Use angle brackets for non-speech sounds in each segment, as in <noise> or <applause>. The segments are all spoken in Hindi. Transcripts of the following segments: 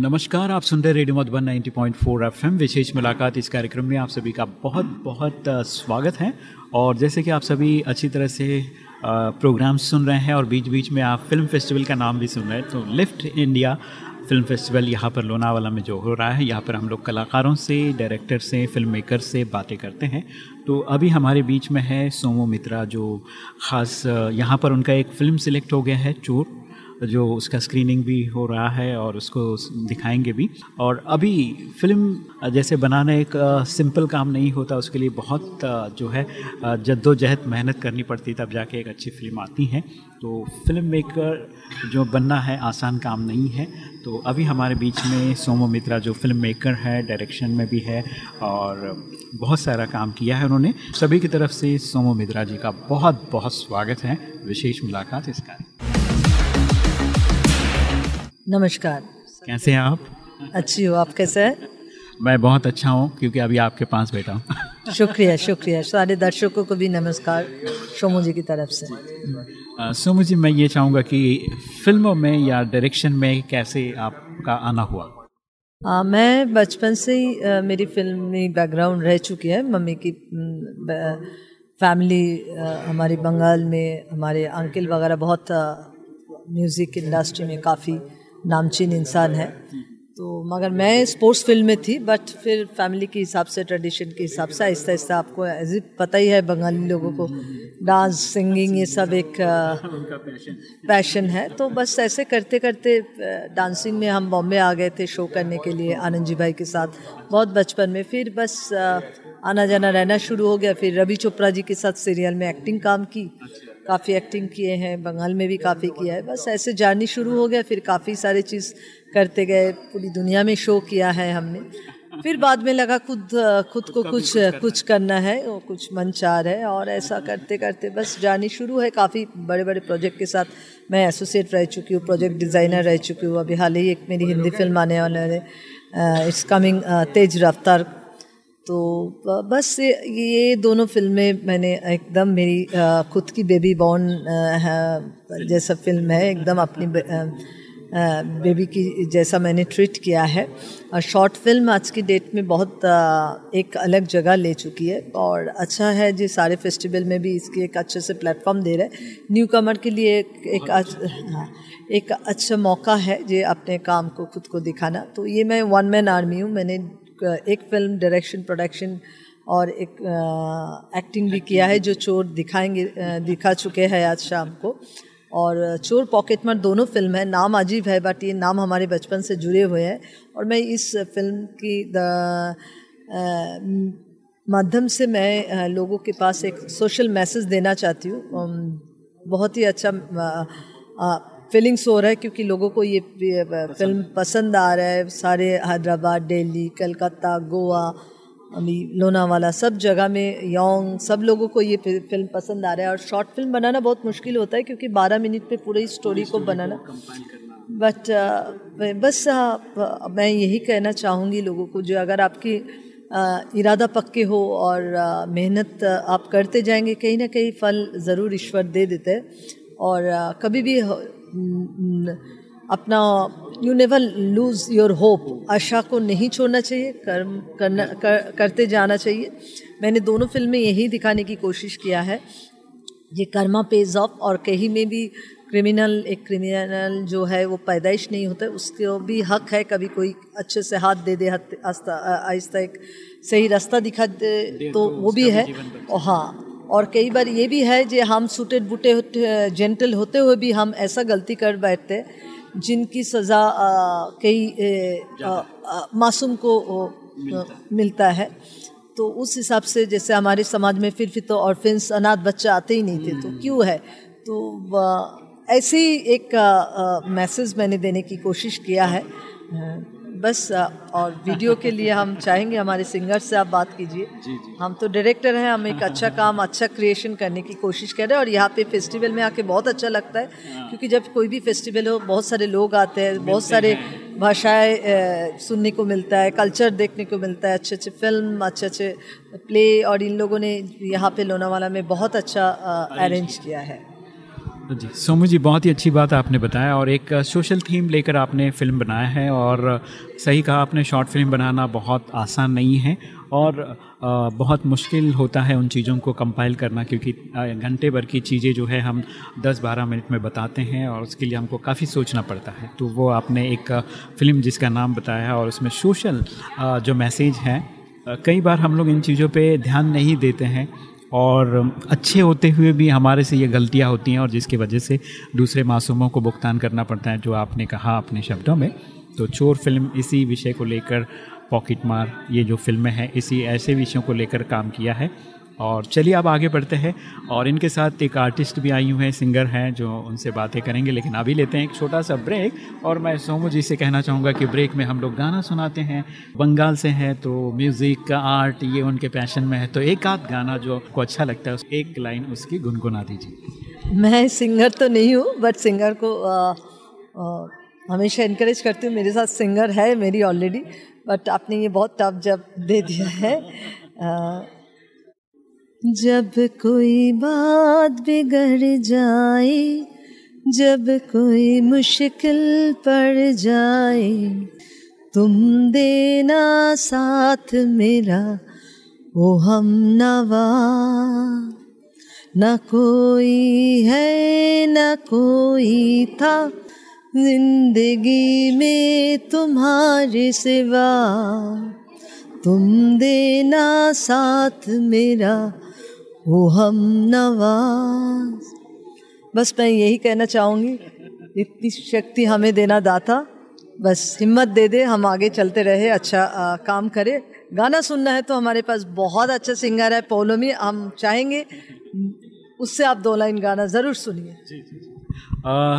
नमस्कार, आप सुन रहे रेडियो मधुबन 90.4 एफएम। विशेष मुलाकात इस कार्यक्रम में आप सभी का बहुत बहुत स्वागत है। और जैसे कि आप सभी अच्छी तरह से प्रोग्राम सुन रहे हैं और बीच बीच में आप फ़िल्म फेस्टिवल का नाम भी सुन रहे हैं तो लिफ्ट इंडिया फ़िल्म फेस्टिवल यहाँ पर लोनावाला में जो हो रहा है, यहाँ पर हम लोग कलाकारों से, डायरेक्टर से फ़िल्म मेकर से बातें करते हैं। तो अभी हमारे बीच में है सोमो मित्रा, जो ख़ास यहाँ पर उनका एक फ़िल्म सिलेक्ट हो गया है, चोर। जो उसका स्क्रीनिंग भी हो रहा है और उसको दिखाएँगे भी। और अभी फ़िल्म जैसे बनाना एक सिंपल काम नहीं होता, उसके लिए बहुत जो है जद्दोजहद मेहनत करनी पड़ती तब जाके एक अच्छी फ़िल्म आती है। तो फ़िल्म मेकर जो बनना है, आसान काम नहीं है। तो अभी हमारे बीच में सोमो मित्रा जो फ़िल्म मेकर है डायरेक्शन में भी है और बहुत सारा काम किया है उन्होंने। सभी की तरफ़ से सोमो मित्रा जी का बहुत बहुत स्वागत है। विशेष मुलाकात इस कार्य नमस्कार। कैसे हैं आप? अच्छी हो आप कैसे हैं? मैं बहुत अच्छा हूँ क्योंकि अभी आपके पास बैठा हूँ। शुक्रिया शुक्रिया। सारे दर्शकों को भी नमस्कार सोमू जी की तरफ़ से। सोमू जी मैं ये चाहूँगा कि फ़िल्मों में या डायरेक्शन में कैसे आपका आना हुआ? आ, मैं बचपन से ही आ, मेरी फिल्मी बैकग्राउंड रह चुकी है। मम्मी की फैमिली हमारी बंगाल में हमारे अंकल वगैरह बहुत म्यूज़िक इंडस्ट्री में काफ़ी नामचीन इंसान है। तो मगर मैं स्पोर्ट्स फ़ील्ड में थी बट फिर फैमिली के हिसाब से ट्रेडिशन के हिसाब से आहिस्ता आहिस्ता आपको एज पता ही है बंगाली लोगों को। डांस सिंगिंग ये सब एक <laughs> पैशन है। तो बस ऐसे करते करते डांसिंग में हम बॉम्बे आ गए थे शो करने के लिए आनंद जी भाई के साथ। बहुत बचपन में। फिर बस आना जाना रहना शुरू हो गया। फिर रवि चोपड़ा जी के साथ सीरियल में एक्टिंग काम की। काफ़ी एक्टिंग किए हैं बंगाल में भी काफ़ी किया है। बस ऐसे जर्नी शुरू हो गया फिर काफ़ी सारे चीज़ करते गए पूरी दुनिया में शो किया है हमने। फिर बाद में लगा खुद खुद को कुछ कुछ करना है। वो कुछ मन चाह है और ऐसा <laughs> करते करते बस जानी शुरू है। काफ़ी बड़े बड़े प्रोजेक्ट के साथ मैं एसोसिएट रह चुकी हूँ प्रोजेक्ट डिज़ाइनर रह चुकी हूँ। अभी हाल ही एक मेरी हिंदी फ़िल्म आने वाले इट्स कमिंग तेज रफ्तार तो बस ये दोनों फ़िल्में मैंने एकदम मेरी खुद की बेबी बॉर्न जैसा फ़िल्म है एकदम अपनी बेबी की जैसा मैंने ट्रीट किया है। और शॉर्ट फ़िल्म आज की डेट में बहुत एक अलग जगह ले चुकी है। और अच्छा है जी सारे फेस्टिवल में भी इसकी एक अच्छे से प्लेटफॉर्म दे रहे हैं। न्यू कमर के लिए एक एक, हाँ, एक अच्छा मौका है जो अपने काम को खुद को दिखाना। तो ये मैं वन मैन आर्मी हूँ मैंने एक फ़िल्म डायरेक्शन प्रोडक्शन और एक एक्टिंग भी किया है जो चोर दिखाएँगे दिखा चुके हैं आज शाम को। और चोर पॉकेट मार दोनों फ़िल्म है। नाम अजीब है बट ये नाम हमारे बचपन से जुड़े हुए हैं। और मैं इस फ़िल्म की द माध्यम से मैं लोगों के पास एक सोशल मैसेज देना चाहती हूँ। बहुत ही अच्छा फीलिंग्स हो रहा है क्योंकि लोगों को ये फ़िल्म पसंद आ रहा है। सारे हैदराबाद दिल्ली कलकत्ता गोवा अभी लोनावाला सब जगह में योंग सब लोगों को ये फ़िल्म पसंद आ रहा है। और शॉर्ट फ़िल्म बनाना बहुत मुश्किल होता है क्योंकि 12 मिनट पे पूरी स्टोरी को बनाना। बट बस मैं यही कहना चाहूँगी लोगों को जो अगर आपकी इरादा पक्के हो और मेहनत आप करते जाएँगे कहीं ना कहीं फल ज़रूर ईश्वर दे देते हैं। और कभी भी अपना you never lose your hope आशा को नहीं छोड़ना चाहिए कर्म करना कर, करते जाना चाहिए। मैंने दोनों फ़िल्में यही दिखाने की कोशिश किया है। ये कर्मा पेज ऑफ़ और कहीं में भी क्रिमिनल एक क्रिमिनल जो है वो पैदाइश नहीं होता उसको भी हक है कभी कोई अच्छे से हाथ दे दे आहिस्ता एक सही रास्ता दिखा दे तो वो भी है। और हाँ और कई बार ये भी है जो हम सूटेड बूटे जेंटल होते हुए भी हम ऐसा गलती कर बैठते जिनकी सज़ा कई मासूम को मिलता, मिलता है। तो उस हिसाब से जैसे हमारे समाज में फिर फिर तो और ऑर्फेंस अनाथ बच्चे आते ही नहीं थे तो हम्म। क्यों है? तो ऐसे ही एक मैसेज मैंने देने की कोशिश किया है। बस और वीडियो के लिए हम चाहेंगे हमारे सिंगर से आप बात कीजिए। हम तो डायरेक्टर हैं हम एक अच्छा काम अच्छा क्रिएशन करने की कोशिश कर रहे हैं और यहाँ पे फेस्टिवल में आके बहुत अच्छा लगता है। हाँ। क्योंकि जब कोई भी फेस्टिवल हो बहुत सारे लोग आते हैं बहुत सारे भाषाएँ सुनने को मिलता है कल्चर देखने को मिलता है अच्छे अच्छे फ़िल्म अच्छे अच्छे प्ले और इन लोगों ने यहाँ पे लोनावाला में बहुत अच्छा अरेंज किया है। जी। सोमू जी, बहुत ही अच्छी बात आपने बताया और एक सोशल थीम लेकर आपने फ़िल्म बनाया है और सही कहा आपने शॉर्ट फ़िल्म बनाना बहुत आसान नहीं है और बहुत मुश्किल होता है उन चीज़ों को कंपाइल करना क्योंकि घंटे भर की चीज़ें जो है हम 10-12 मिनट में बताते हैं और उसके लिए हमको काफ़ी सोचना पड़ता है। तो वो आपने एक फ़िल्म जिसका नाम बताया और उसमें सोशल जो मैसेज है कई बार हम लोग इन चीज़ों पे ध्यान नहीं देते हैं। और अच्छे होते हुए भी हमारे से ये गलतियाँ होती हैं और जिसकी वजह से दूसरे मासूमों को भुगतान करना पड़ता है, जो आपने कहा अपने शब्दों में। तो चोर फ़िल्म इसी विषय को लेकर पॉकेट मार, ये जो फ़िल्में हैं, इसी ऐसे विषयों को लेकर काम किया है। और चलिए अब आगे बढ़ते हैं। और इनके साथ एक आर्टिस्ट भी आई हुए हैं सिंगर हैं जो उनसे बातें करेंगे लेकिन अभी लेते हैं एक छोटा सा ब्रेक और मैं सोमू जी से कहना चाहूँगा कि ब्रेक में हम लोग गाना सुनाते हैं। बंगाल से हैं तो म्यूज़िक का आर्ट ये उनके पैशन में है। तो एक आध गाना जो आपको अच्छा लगता है एक लाइन उसकी गुनगुना दीजिए। मैं सिंगर तो नहीं हूँ बट सिंगर को आ, आ, हमेशा इनक्रेज करती हूँ। मेरे साथ सिंगर है मेरी ऑलरेडी बट आपने ये बहुत टफ जब दे दिया है। आ, जब कोई बात बिगड़ जाए, जब कोई मुश्किल पड़ जाए, तुम देना साथ मेरा वो हम नवा। न कोई है, न कोई था, ज़िंदगी में तुम्हारे सिवा। तुम देना साथ मेरा वो हम नवाज़। बस मैं यही कहना चाहूँगी इतनी शक्ति हमें देना दाता। बस हिम्मत दे दे हम आगे चलते रहे अच्छा आ, काम करें। गाना सुनना है तो हमारे पास बहुत अच्छा सिंगर है पोलोमी हम चाहेंगे उससे आप दो लाइन गाना ज़रूर सुनिए।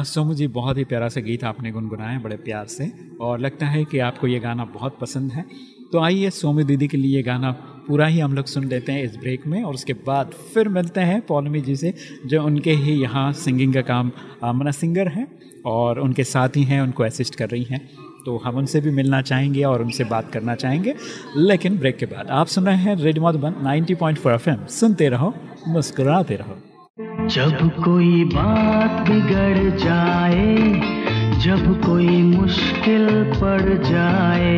सोमू जी बहुत ही प्यारा सा गीत आपने गुनगुनाया बड़े प्यार से और लगता है कि आपको ये गाना बहुत पसंद है। तो आइए सोमी दीदी के लिए गाना पूरा ही हम लोग सुन लेते हैं इस ब्रेक में और उसके बाद फिर मिलते हैं पौलमी जी से, जो उनके ही यहाँ सिंगिंग का काम मना सिंगर हैं और उनके साथ ही हैं, उनको असिस्ट कर रही हैं। तो हम उनसे भी मिलना चाहेंगे और उनसे बात करना चाहेंगे। लेकिन ब्रेक के बाद आप सुन रहे हैं रेडियो मधुबन 90.4 एफएम। सुनते रहो, मुस्कुराते रहो। जब कोई बात बिगड़ जाए, जब कोई मुश्किल पड़ जाए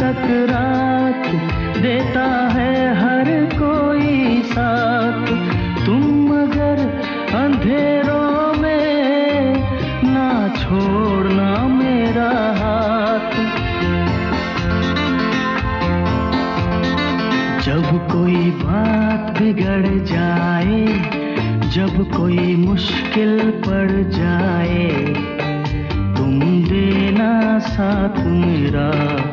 तक रात देता है हर कोई साथ। तुम अगर अंधेरों में ना छोड़ना मेरा हाथ। जब कोई बात बिगड़ जाए, जब कोई मुश्किल पड़ जाए, तुम देना साथ मेरा।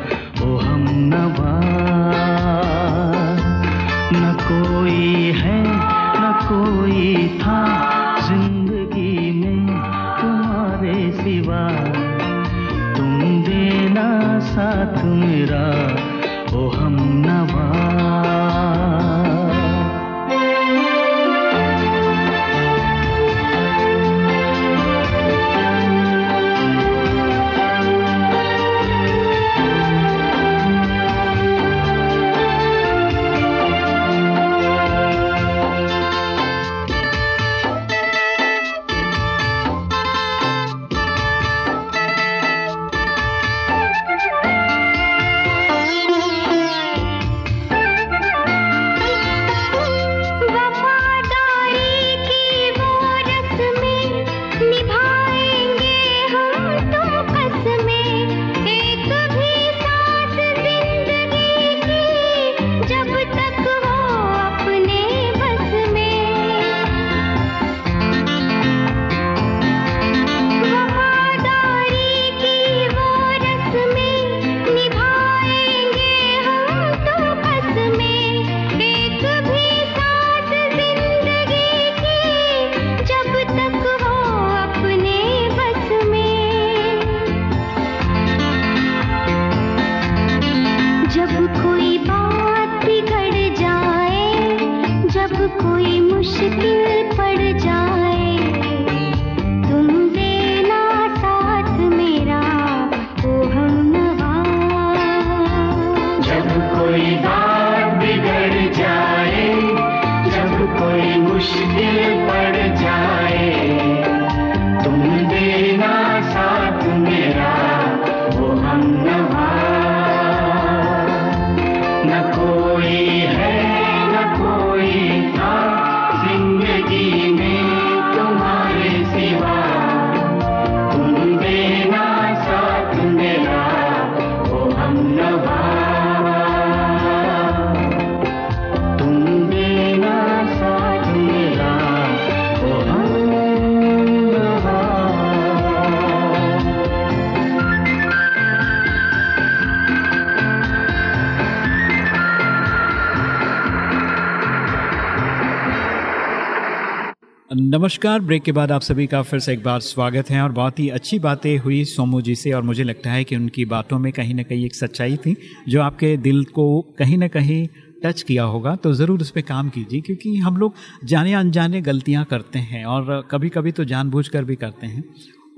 नमस्कार। ब्रेक के बाद आप सभी का फिर से एक बार स्वागत है और बहुत ही अच्छी बातें हुई सोमू जी से और मुझे लगता है कि उनकी बातों में कहीं ना कहीं एक सच्चाई थी, जो आपके दिल को कहीं ना कहीं टच किया होगा। तो ज़रूर उस पर काम कीजिए, क्योंकि हम लोग जाने अनजाने गलतियाँ करते हैं और कभी कभी तो जानबूझकर भी करते हैं।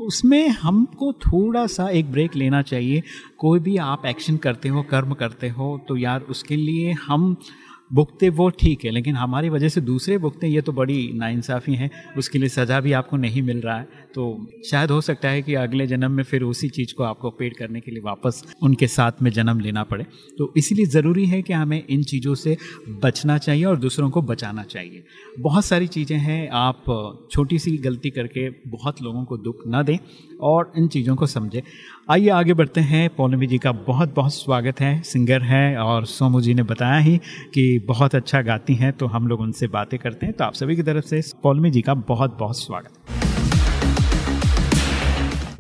उसमें हमको थोड़ा सा एक ब्रेक लेना चाहिए। कोई भी आप एक्शन करते हो, कर्म करते हो तो यार उसके लिए हम भुगते वो ठीक है, लेकिन हमारी वजह से दूसरे भुगते ये तो बड़ी नाइंसाफ़ी है, उसके लिए सज़ा भी आपको नहीं मिल रहा है। तो शायद हो सकता है कि अगले जन्म में फिर उसी चीज़ को आपको पेड करने के लिए वापस उनके साथ में जन्म लेना पड़े। तो इसीलिए ज़रूरी है कि हमें इन चीज़ों से बचना चाहिए और दूसरों को बचाना चाहिए। बहुत सारी चीज़ें हैं, आप छोटी सी गलती करके बहुत लोगों को दुख न दें और इन चीज़ों को समझें। आइए आगे बढ़ते हैं। पौलमी जी का बहुत बहुत स्वागत है। सिंगर हैं और सोमू जी ने बताया ही कि बहुत अच्छा गाती हैं तो हम लोग उनसे बातें करते हैं। तो आप सभी की तरफ़ से पौलमी जी का बहुत बहुत स्वागत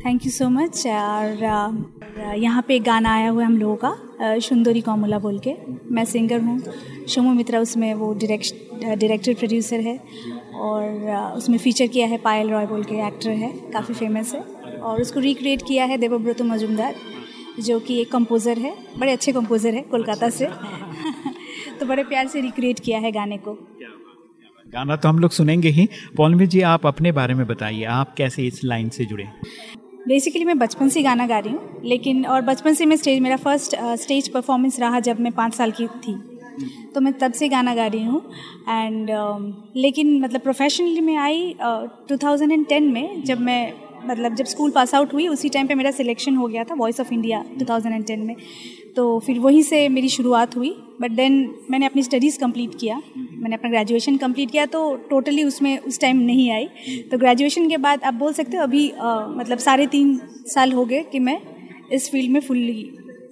थैंक यू सो मच और यहाँ पे गाना आया हुआ है हम लोगों का सुंदरी कौमुला बोल के। मैं सिंगर हूँ। शमू मित्रा उसमें वो डायरेक्ट डायरेक्टर प्रोड्यूसर है। और उसमें फीचर किया है पायल रॉय बोल के एक्टर है। काफ़ी फ़ेमस है। और उसको रिक्रिएट किया है देवव्रत मजुमदार जो कि एक कंपोज़र है बड़े अच्छे कंपोज़र है कोलकाता से। <laughs> तो बड़े प्यार से रिक्रिएट किया है गाने को। गाना तो हम लोग सुनेंगे ही। पौलमी जी आप अपने बारे में बताइए आप कैसे इस लाइन से जुड़े? बेसिकली मैं बचपन से गाना गा रही हूँ लेकिन और बचपन से मैं स्टेज मेरा फ़र्स्ट स्टेज परफॉर्मेंस रहा जब मैं पाँच साल की थी। तो मैं तब से गाना गा रही हूँ एंड uh, लेकिन मतलब प्रोफेशनली मैं आई एंड टेन में जब मैं मतलब जब स्कूल पास आउट हुई उसी टाइम पे मेरा सिलेक्शन हो गया था वॉइस ऑफ़ इंडिया 2010 में। तो फिर वहीं से मेरी शुरुआत हुई बट देन मैंने अपनी स्टडीज़ कंप्लीट किया। मैंने अपना ग्रेजुएशन कंप्लीट किया तो टोटली उसमें उस टाइम नहीं आई। तो ग्रेजुएशन के बाद आप बोल सकते हो अभी आ, मतलब साढ़े तीन साल हो गए कि मैं इस फ़ील्ड में फुल्ली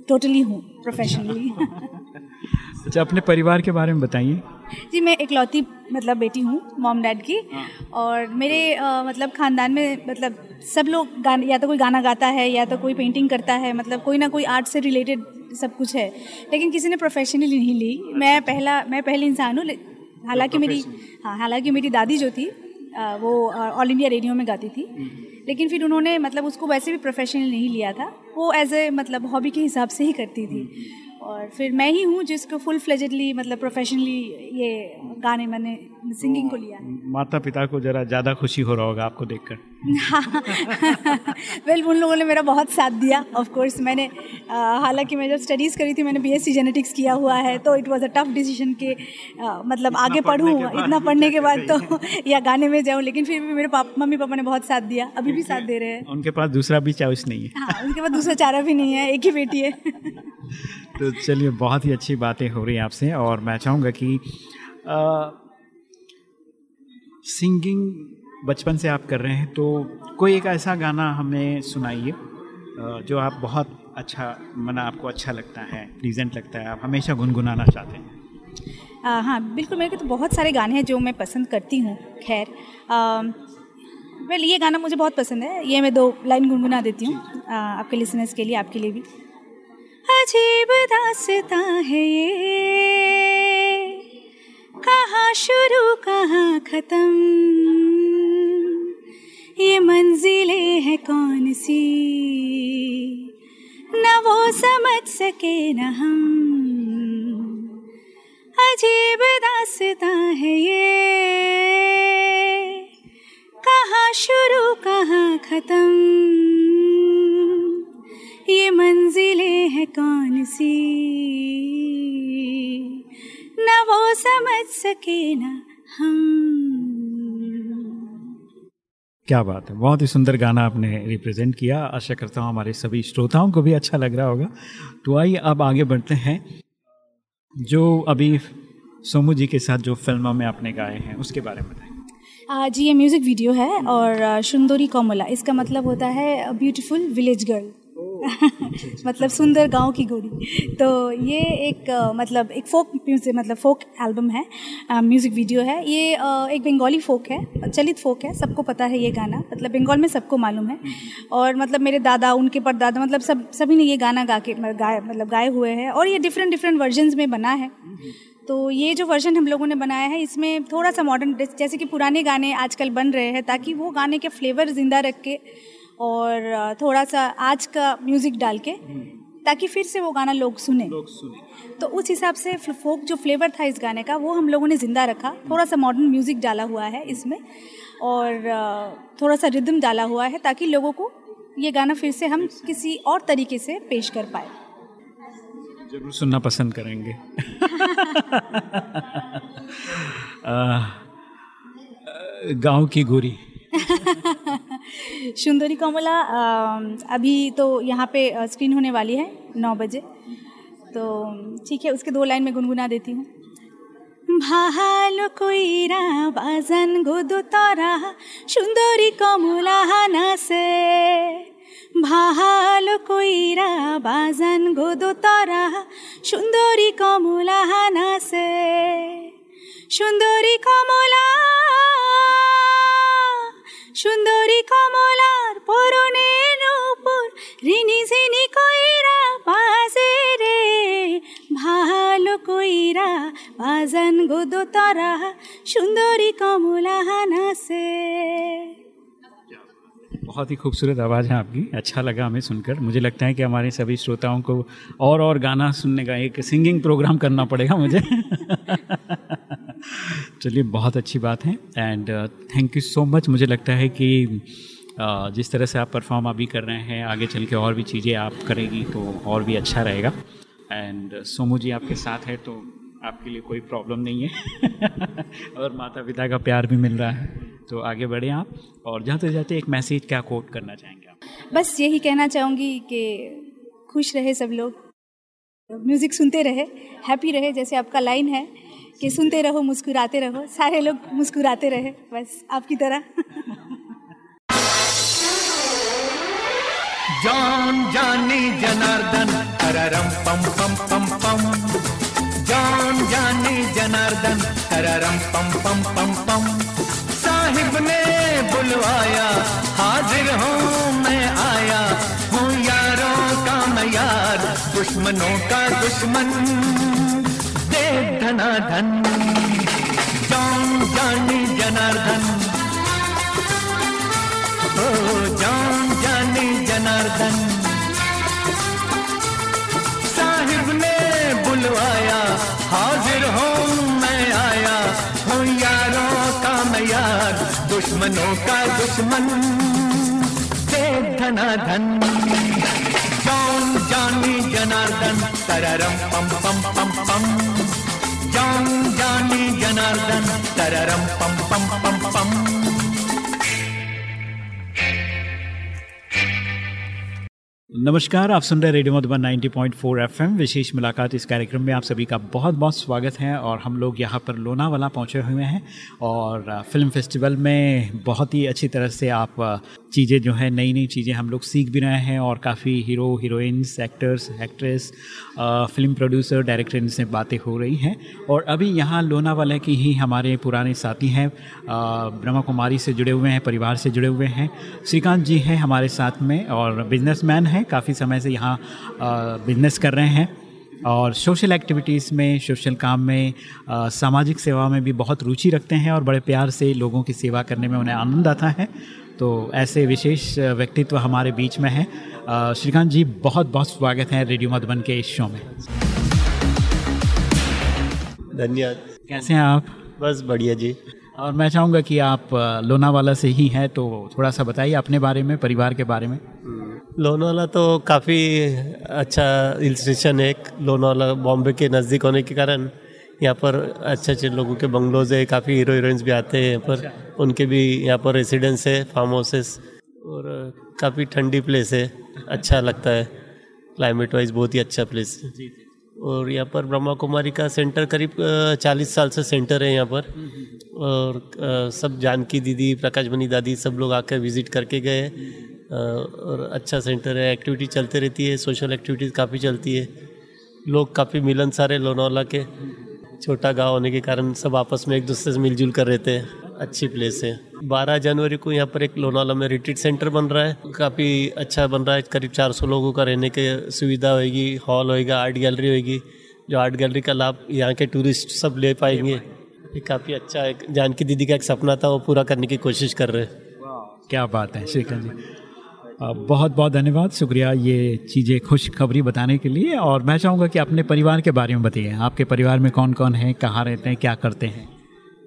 टोटली हूँ प्रोफेशनली <laughs> अच्छा अपने परिवार के बारे में बताइए। जी मैं इकलौती मतलब बेटी हूँ मॉम डैड की। हाँ। और मेरे आ, मतलब ख़ानदान में मतलब सब लोग गाना या तो कोई गाना गाता है या तो कोई पेंटिंग करता है मतलब कोई ना कोई आर्ट से रिलेटेड सब कुछ है। लेकिन किसी ने प्रोफेशनली नहीं ली। मैं पहला मैं पहली इंसान हूँ हालाँकि मेरी हाँ हालाँकि मेरी दादी जो थी वो ऑल इंडिया रेडियो में गाती थी। हम्म। लेकिन फिर उन्होंने मतलब उसको वैसे भी प्रोफेशनल नहीं लिया था। वो एज ए मतलब हॉबी के हिसाब से ही करती थी। हम्म। और फिर मैं ही हूँ जिसको फुल फ्लेजेडली मतलब प्रोफेशनली ये गाने मैंने सिंगिंग को लिया माता पिता को ज़रा ज़्यादा खुशी हो रहा होगा आपको देखकर। <laughs> वेल उन लोगों ने मेरा बहुत साथ दिया ऑफ़ कोर्स मैंने हालाँकि मैं जब स्टडीज़ करी थी मैंने बीएससी जेनेटिक्स किया हुआ है तो it was a tough decision के आ, मतलब आगे पढ़ूँ इतना पढ़ने के बाद तो <laughs> या गाने में जाऊँ लेकिन फिर भी मेरे पापा मम्मी पापा ने बहुत साथ दिया अभी भी साथ दे रहे हैं। उनके पास दूसरा भी चॉइस नहीं है। हाँ उनके पास दूसरा चारा भी नहीं है एक ही बेटी है। <laughs> तो चलिए बहुत ही अच्छी बातें हो रही हैं आपसे और मैं चाहूँगा कि सिंगिंग बचपन से आप कर रहे हैं तो कोई एक ऐसा गाना हमें सुनाइए जो आप बहुत अच्छा मना आपको अच्छा लगता है प्लीजेंट लगता है आप हमेशा गुनगुनाना चाहते हैं। आ, हाँ बिल्कुल मेरे को तो बहुत सारे गाने हैं जो मैं पसंद करती हूँ खैर वेल ये गाना मुझे बहुत पसंद है ये मैं दो लाइन गुनगुना देती हूँ आपके लिसनर्स के लिए आपके लिए भी। अजीब दासता है ये। कहाँ शुरू, कहाँ खत्म? ये मंजिलें है कौन सी? न वो समझ सके न हम। अजीब दासता है ये। कहाँ शुरू, कहाँ खत्म? ये मंजिलें हैं कौन सी। न वो समझ सके न हम। क्या बात है बहुत ही सुंदर गाना आपने रिप्रेजेंट किया। आशा करता हूँ हमारे सभी श्रोताओं को भी अच्छा लग रहा होगा। तो आइए अब आगे बढ़ते हैं। जो अभी सोमू जी के साथ जो फ़िल्मों में आपने गाए हैं उसके बारे में बताएँ। जी ये म्यूज़िक वीडियो है और सुंदरी कोमला। इसका मतलब होता है ब्यूटीफुल विलेज गर्ल <laughs> मतलब <laughs> सुंदर गाँव की गोरी। तो ये एक मतलब एक फोक म्यूज़िक मतलब फोक एल्बम है म्यूज़िक वीडियो है। ये एक बंगाली फोक है चलित फोक है सबको पता है ये गाना। मतलब बंगाल में सबको मालूम है। और मतलब मेरे दादा उनके परदादा मतलब सब सभी ने ये गाना गा के गाए मतलब गाए हुए हैं। और ये डिफरेंट डिफरेंट वर्जन में बना है। तो ये जो वर्जन हम लोगों ने बनाया है इसमें थोड़ा सा मॉडर्न जैसे कि पुराने गाने आजकल बन रहे हैं ताकि वो गाने के फ्लेवर ज़िंदा रख के और थोड़ा सा आज का म्यूज़िक डाल के ताकि फिर से वो गाना लोग सुने। लोग सुने। तो उस हिसाब से फोक जो फ्लेवर था इस गाने का वो हम लोगों ने ज़िंदा रखा। थोड़ा सा मॉडर्न म्यूज़िक डाला हुआ है इसमें और थोड़ा सा रिदम डाला हुआ है ताकि लोगों को ये गाना फिर से हम किसी और तरीके से पेश कर पाए। ज़रूर सुनना पसंद करेंगे। <laughs> गाँव की गोरी। <laughs> सुंदरी कमला अभी तो यहाँ पे स्क्रीन होने वाली है नौ बजे तो ठीक है उसके दो लाइन में गुनगुना देती हूँ ভালো কইরা বাজান গোদো তরা সুন্দরী কমলা হানাসে ভালো কইরা বাজান গোদো তরা সুন্দরী কমলা হানাসে সুন্দরী কমলা সুন্দরী কমলার পরনের উপর ঋণি ঝিনি কইরা বাজে রে ভালো কইরা বাজান গোদো তারা সুন্দরী কমলা হানাসে बहुत ही खूबसूरत आवाज़ है आपकी अच्छा लगा हमें सुनकर मुझे लगता है कि हमारे सभी श्रोताओं को और और गाना सुनने का एक सिंगिंग प्रोग्राम करना पड़ेगा मुझे <laughs> चलिए बहुत अच्छी बात है and thank you so much मुझे लगता है कि uh, जिस तरह से आप परफॉर्म अभी कर रहे हैं आगे चल के और भी चीज़ें आप करेंगी तो और भी अच्छा रहेगा। एंड सोमू जी आपके साथ है तो आपके लिए कोई प्रॉब्लम नहीं है। <laughs> और माता पिता का प्यार भी मिल रहा है। तो आगे बढ़े आप और जाते जाते एक मैसेज क्या कोट करना चाहेंगे आप? बस यही कहना चाहूँगी कि खुश रहे सब लोग। म्यूज़िक सुनते रहे हैप्पी रहे जैसे आपका लाइन है। कि सुनते रहो, मुस्कुराते रहो, सारे लोग मुस्कुराते रहे, बस आपकी तरह। जान जानी जनार्दन तररम पम पम पम पम। जान जानी जनार्दन तररम पम पम पम पम। साहिब ने बुलवाया, हाजिर हूँ मैं आया। हूँ यारों का मैं यार दुश्मनों का दुश्मन। दे धना धन जान जानी जनार्दन। ओ, जान जानी जनार्दन। साहिब ने बुलवाया, हाजिर हो मैं आया। हूँ यारों का मैं यार दुश्मनों का दुश्मन। दे धना धन जान जानी जनार्दन। तररम, पम पम पम पम। जानी जनार्दन तररम पम पम पम पम नमस्कार, आप सुन रहे रेडियो मधुबन 90.4 एफएम विशेष मुलाकात इस कार्यक्रम में आप सभी का बहुत बहुत स्वागत है और हम लोग यहाँ पर लोनावाला पहुँचे हुए हैं और फ़िल्म फेस्टिवल में बहुत ही अच्छी तरह से आप चीज़ें जो है नई नई चीज़ें हम लोग सीख भी रहे हैं और काफ़ी hero heroines actors, actress film producer, director इनसे बातें हो रही हैं। और अभी यहाँ लोनावाला की ही हमारे पुराने साथी हैं ब्रह्मा कुमारी से जुड़े हुए हैं, परिवार से जुड़े हुए हैं। श्रीकांत जी हैं हमारे साथ में और बिजनेसमैन हैं, काफ़ी समय से यहाँ बिज़नेस कर रहे हैं। और सोशल एक्टिविटीज़ में, सोशल काम में सामाजिक सेवा में भी बहुत रुचि रखते हैं और बड़े प्यार से लोगों की सेवा करने में उन्हें आनंद आता है। तो ऐसे विशेष व्यक्तित्व हमारे बीच में हैं। श्रीकांत जी बहुत बहुत स्वागत है रेडियो मधुबन के इस शो में। धन्यवाद। कैसे हैं आप? बस बढ़िया जी। और मैं चाहूँगा कि आप लोनावाला से ही हैं तो थोड़ा सा बताइए अपने बारे में परिवार के बारे में। लोनावाला तो काफ़ी अच्छा हिल स्टेशन है एक। लोनावाला बॉम्बे के नज़दीक होने के कारण यहाँ पर अच्छे अच्छे लोगों के बंगलोज है काफ़ी हीरो हीरोइंस भी आते हैं यहाँ पर। उनके भी यहाँ पर रेसिडेंस है फार्म हाउसेस और काफ़ी ठंडी प्लेस है अच्छा लगता है। क्लाइमेट वाइज बहुत ही अच्छा प्लेस है। और यहाँ पर ब्रह्मा कुमारी का सेंटर करीब चालीस साल से सेंटर है यहाँ पर। और सब जानकी दीदी प्रकाश बनी दादी सब लोग आकर विज़िट करके गए और अच्छा सेंटर है एक्टिविटी चलते रहती है सोशल एक्टिविटीज़ काफ़ी चलती है। लोग काफ़ी मिलनसार है लोनावाला के। छोटा गाँव होने के कारण सब आपस में एक दूसरे से मिलजुल कर रहते हैं। अच्छी प्लेस है। 12 जनवरी को यहाँ पर एक लोनावाला में रिट्रीट सेंटर बन रहा है। काफ़ी अच्छा बन रहा है। करीब 400 लोगों का रहने की सुविधा होगी हॉल होएगा आर्ट गैलरी होगी जो आर्ट गैलरी का लाभ यहाँ के टूरिस्ट सब ले पाएँगे। ये काफ़ी अच्छा है जानकी दीदी का एक सपना था। वो पूरा करने की कोशिश कर रहे हैं। क्या बात है, श्रीकांत जी। बहुत बहुत धन्यवाद। शुक्रिया ये चीज़ें खुशखबरी बताने के लिए। और मैं चाहूँगा कि अपने परिवार के बारे में बताइए। आपके परिवार में कौन कौन है? कहाँ रहते हैं? क्या करते हैं?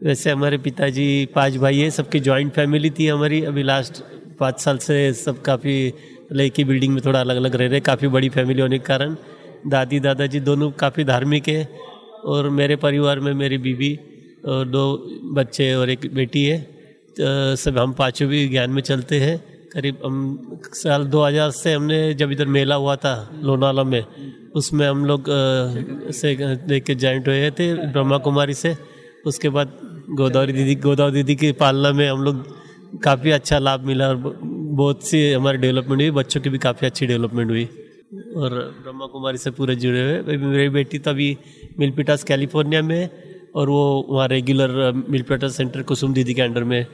वैसे हमारे पिताजी पाँच भाई हैं। सबकी जॉइंट फैमिली थी हमारी। अभी लास्ट पाँच साल से सब काफ़ी एक ही बिल्डिंग में थोड़ा अलग अलग रह रहे काफ़ी बड़ी फैमिली होने के कारण। दादी, दादाजी दोनों काफ़ी धार्मिक है। और मेरे परिवार में मेरी बीवी और दो बच्चे और एक बेटी है। तो सब हम पाँचों भी ज्ञान में चलते हैं। करीब, हम साल 2000 से हमने जब इधर मेला हुआ था लोनावाला में, उसमें हम लोग से देख के ज्वाइंट हुए थे, ब्रह्मा कुमारी से। उसके बाद गोदावरी दीदी गोदावरी दीदी की पालना में हम लोग काफ़ी अच्छा लाभ मिला और बहुत सी हमारी डेवलपमेंट हुई, बच्चों की भी काफ़ी अच्छी डेवलपमेंट हुई। और ब्रह्मा कुमारी से पूरे जुड़े हुए, मेरी बेटी तो अभी मिलपिटास, कैलिफ़ोर्निया में और वो वहाँ रेगुलर मिलपिटास सेंटर कुसुम दीदी के अंडर में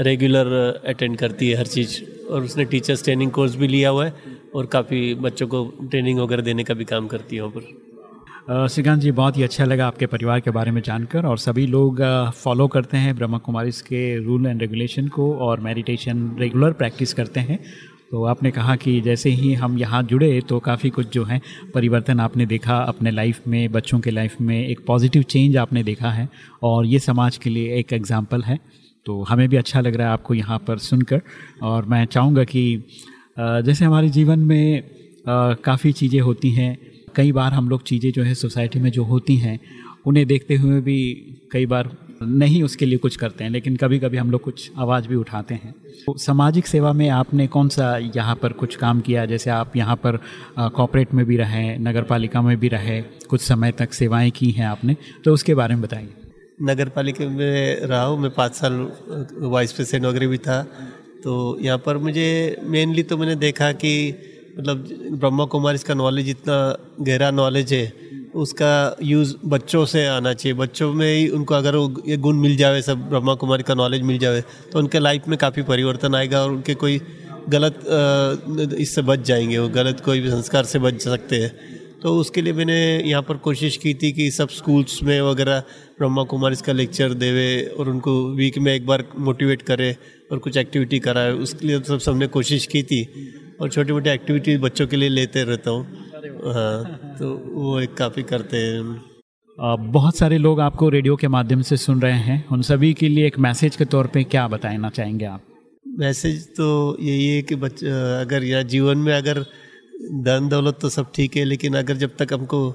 रेगुलर अटेंड करती है हर चीज़। और उसने टीचर्स ट्रेनिंग कोर्स भी लिया हुआ है और काफ़ी बच्चों को ट्रेनिंग वगैरह देने का भी काम करती है वहाँ पर। श्रीकांत जी, बहुत ही अच्छा लगा आपके परिवार के बारे में जानकर और सभी लोग फॉलो करते हैं ब्रह्मा कुमारी के रूल एंड रेगुलेशन को और मेडिटेशन रेगुलर प्रैक्टिस करते हैं। तो आपने कहा कि जैसे ही हम यहाँ जुड़े तो काफ़ी कुछ जो है परिवर्तन आपने देखा, अपने लाइफ में, बच्चों के लाइफ में एक पॉजिटिव चेंज आपने देखा है और ये समाज के लिए एक एग्ज़ाम्पल है। तो हमें भी अच्छा लग रहा है आपको यहाँ पर सुनकर। और मैं चाहूँगा कि जैसे हमारे जीवन में काफ़ी चीज़ें होती हैं। कई बार हम लोग चीज़ें जो है सोसाइटी में जो होती हैं, उन्हें देखते हुए भी कई बार नहीं उसके लिए कुछ करते हैं, लेकिन कभी कभी हम लोग कुछ आवाज़ भी उठाते हैं। तो सामाजिक सेवा में आपने कौन सा यहाँ पर कुछ काम किया? जैसे आप यहाँ पर कॉपरेट में भी रहे नगर पालिका में भी रहे, कुछ समय तक सेवाएँ की हैं आपने तो उसके बारे में बताइए। नगर पालिका में रहा हूँ, मैं पाँच साल वाइस प्रेसिडेंट वगैरह भी था। तो यहाँ पर मुझे मेनली तो मैंने देखा कि मतलब ब्रह्मा कुमारी का नॉलेज इतना गहरा नॉलेज है, उसका यूज़ बच्चों से आना चाहिए। बच्चों में ही उनको अगर ये गुण मिल जावे, सब ब्रह्मा कुमारी का नॉलेज मिल जावे तो उनके लाइफ में काफ़ी परिवर्तन आएगा और उनके कोई गलत इससे बच जाएँगे, वो गलत कोई भी संस्कार से बच सकते हैं। तो उसके लिए मैंने यहाँ पर कोशिश की थी कि सब स्कूल्स में वगैरह ब्रह्मा कुमारी का लेक्चर देवे और उनको वीक में एक बार मोटिवेट करे और कुछ एक्टिविटी कराए। उसके लिए सब सबने कोशिश की थी और छोटी मोटी एक्टिविटी बच्चों के लिए लेते रहता हूँ। हाँ तो वो एक काफ़ी करते हैं। बहुत सारे लोग आपको रेडियो के माध्यम से सुन रहे हैं। उन सभी के लिए एक मैसेज के तौर पे क्या बताना चाहेंगे आप? मैसेज तो यही है कि बच अगर यहाँ जीवन में अगर धन दौलत तो सब ठीक है, लेकिन अगर जब तक हमको,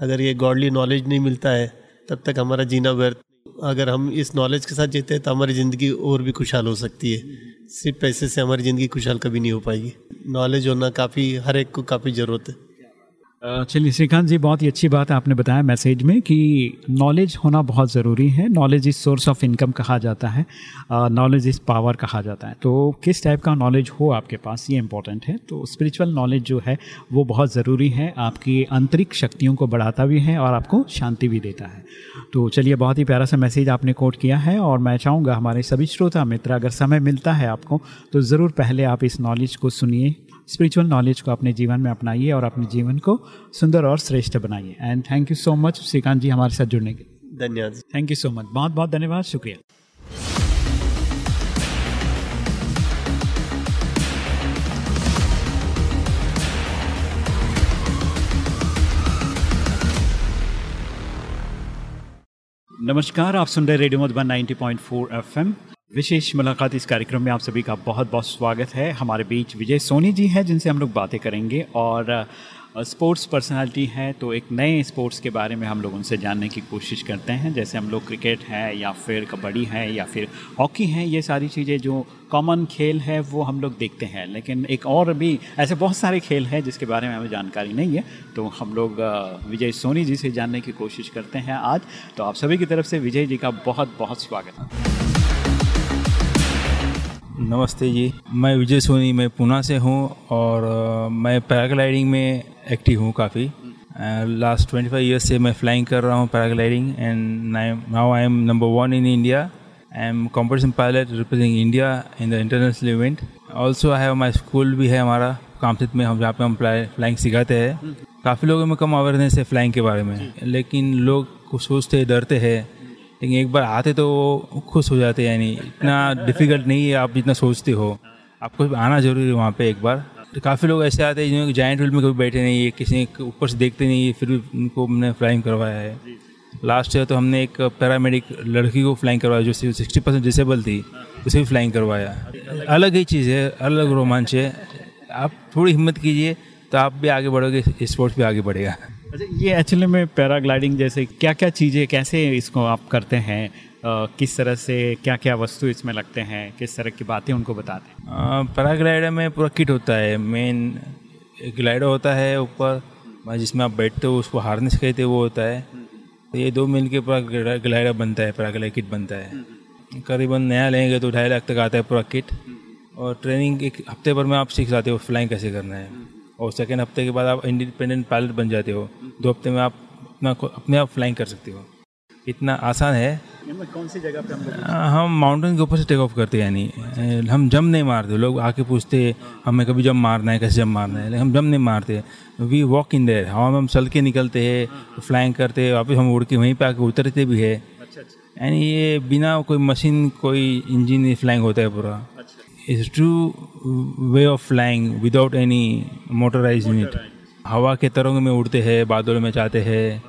अगर ये गॉडली नॉलेज नहीं मिलता है, तब तक हमारा जीना व्यर्थ। अगर हम इस नॉलेज के साथ जीते हैं तो हमारी ज़िंदगी और भी खुशहाल हो सकती है। सिर्फ़ पैसे से हमारी ज़िंदगी खुशहाल कभी नहीं हो पाएगी। नॉलेज होना काफ़ी, हर एक को काफ़ी ज़रूरत है। चलिए, श्रीकांत जी, बहुत ही अच्छी बात आपने बताया मैसेज में कि नॉलेज होना बहुत ज़रूरी है। Knowledge is source of income कहा जाता है। नॉलेज इज़ पावर कहा जाता है। तो किस टाइप का नॉलेज हो आपके पास? ये इंपॉर्टेंट है। तो स्पिरिचुअल नॉलेज जो है, वो बहुत ज़रूरी है। आपकी आंतरिक शक्तियों को बढ़ाता भी है और आपको शांति भी देता है। तो चलिए, बहुत ही प्यारा सा मैसेज आपने कोट किया है और मैं चाहूँगा हमारे सभी श्रोता मित्र, अगर समय मिलता है आपको तो ज़रूर पहले आप इस नॉलेज को सुनिए। स्पिरिचुअल नॉलेज को अपने जीवन में अपनाइए और अपने जीवन को सुंदर और श्रेष्ठ बनाइए। And thank you so much Shrikant ji हमारे साथ जुड़ने के धन्यवाद। थैंक यू सो मच बहुत बहुत धन्यवाद। शुक्रिया। नमस्कार आप सुन रहे रेडियो मधुबन 90.4 एफएम। विशेष मुलाकात इस कार्यक्रम में आप सभी का बहुत बहुत स्वागत है। हमारे बीच विजय सोनी जी हैं, जिनसे हम लोग बातें करेंगे और स्पोर्ट्स पर्सनालिटी है तो एक नए स्पोर्ट्स के बारे में हम लोग उनसे जानने की कोशिश करते हैं। जैसे हम लोग क्रिकेट है या फिर कबड्डी है या फिर हॉकी है, ये सारी चीज़ें जो कॉमन खेल है, वो हम लोग देखते हैं। लेकिन एक और भी ऐसे बहुत सारे खेल हैं जिसके बारे में हमें जानकारी नहीं है तो हम लोग विजय सोनी जी से जानने की कोशिश करते हैं आज। तो आप सभी की तरफ़ से विजय जी का बहुत बहुत स्वागत। है नमस्ते जी। मैं विजय सोनी, मैं पुणे से हूँ और मैं पैराग्लाइडिंग में एक्टिव हूँ काफ़ी। लास्ट ट्वेंटी फाइव ईयर्स से मैं फ्लाइंग कर रहा हूँ paragliding and now I am number one in India I am competition pilot representing India in the international event also I have my school भी है हमारा कामसित में हम, जहाँ पे हम फ्लाइंग सिखाते हैं। काफ़ी लोगों में कम अवेयरनेस है फ्लाइंग के बारे में। लेकिन लोग कुछ सोचते डरते हैं। लेकिन एक बार आते तो वो खुश हो जाते हैं यानी इतना डिफ़िकल्ट नहीं है आप जितना सोचते हो। आपको आना ज़रूरी है वहाँ पे एक बार। तो काफ़ी लोग ऐसे आते हैं जिन्होंने जाइंट व्हील में कभी बैठे नहीं है किसी के ऊपर से देखते नहीं है फिर भी उनको हमने फ्लाइंग करवाया है। लास्ट ईयर तो हमने एक पैरामेडिक लड़की को फ्लाइंग करवाया जो सिक्सटी परसेंट डिसेबल थी उसे भी फ्लाइंग करवाया। अलग ही चीज़ है अलग रोमांच है। आप थोड़ी हिम्मत कीजिए तो आप भी आगे बढ़ोगे स्पोर्ट्स भी आगे बढ़ेगा। अच्छा ये एक्चुअली में पैराग्लाइडिंग जैसे क्या क्या चीज़ें कैसे इसको आप करते हैं? अ, किस तरह से क्या क्या वस्तु इसमें लगते हैं? किस तरह की बातें उनको बताते हैं? पैराग्लाइडर में पूरा किट होता है। मेन ग्लाइडर होता है ऊपर जिसमें आप बैठते हो उसको हार्नेस कहते वो होता है। तो ये दो मिल के पूरा ग्लाइडर बनता है पैराग्लाइड किट बनता है। करीबन नया लेंगे तो ढाई लाख तक आता है पूरा किट। और ट्रेनिंग एक हफ़्ते भर में आप सीख जाते हो फ्लाइंग कैसे करना है। और सेकेंड हफ़्ते के बाद आप इंडिपेंडेंट पायलट बन जाते हो। दो हफ़्ते में आप अपना अपने आप फ्लाइंग कर सकते हो। इतना आसान है। कौन सी जगह पे हम हम माउंटेन के ऊपर से टेक ऑफ़ करते हैं यानी हम जम नहीं मारते लोग आके पूछते हैं हमें कभी जम मारना है कैसे जम मारना है? लेकिन हम जम नहीं मारते। वी वॉक इन देयर हवा में हम चल के निकलते हैं फ्लाइंग करते हैं वापस हम उड़ के वहीं पर आके उतरते भी है। यानी ये बिना कोई मशीन कोई इंजन फ्लाइंग होता है पूरा। It's true way of flying without any motorise unit हवा के तरंग में उड़ते हैं बादलों में जाते हैं।